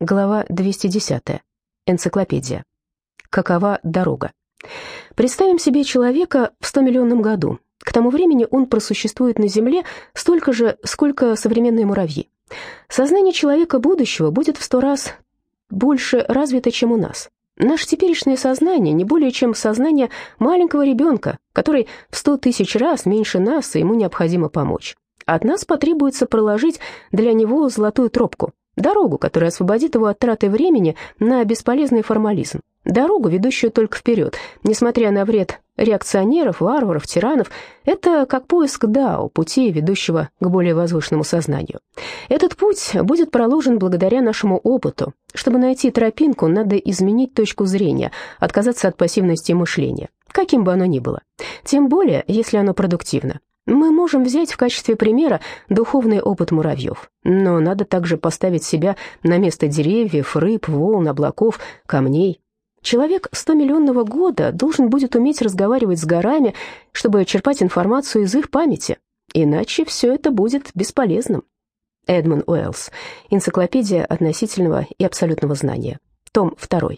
Глава 210. Энциклопедия. Какова дорога? Представим себе человека в 100-миллионном году. К тому времени он просуществует на Земле столько же, сколько современные муравьи. Сознание человека будущего будет в сто раз больше развито, чем у нас. Наше теперешнее сознание не более чем сознание маленького ребенка, который в сто тысяч раз меньше нас, и ему необходимо помочь. От нас потребуется проложить для него золотую тропку, Дорогу, которая освободит его от траты времени на бесполезный формализм. Дорогу, ведущую только вперед, несмотря на вред реакционеров, варваров, тиранов, это как поиск Дао, пути, ведущего к более возвышенному сознанию. Этот путь будет проложен благодаря нашему опыту. Чтобы найти тропинку, надо изменить точку зрения, отказаться от пассивности мышления, каким бы оно ни было. Тем более, если оно продуктивно. Мы можем взять в качестве примера духовный опыт муравьев, но надо также поставить себя на место деревьев, рыб, волн, облаков, камней. Человек 100-миллионного года должен будет уметь разговаривать с горами, чтобы черпать информацию из их памяти, иначе все это будет бесполезным. Эдмон Уэллс. Энциклопедия относительного и абсолютного знания. Том 2.